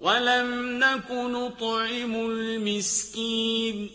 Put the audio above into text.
وَلَمْ نَكُ نُطْعِمُ الْمِسْكِينَ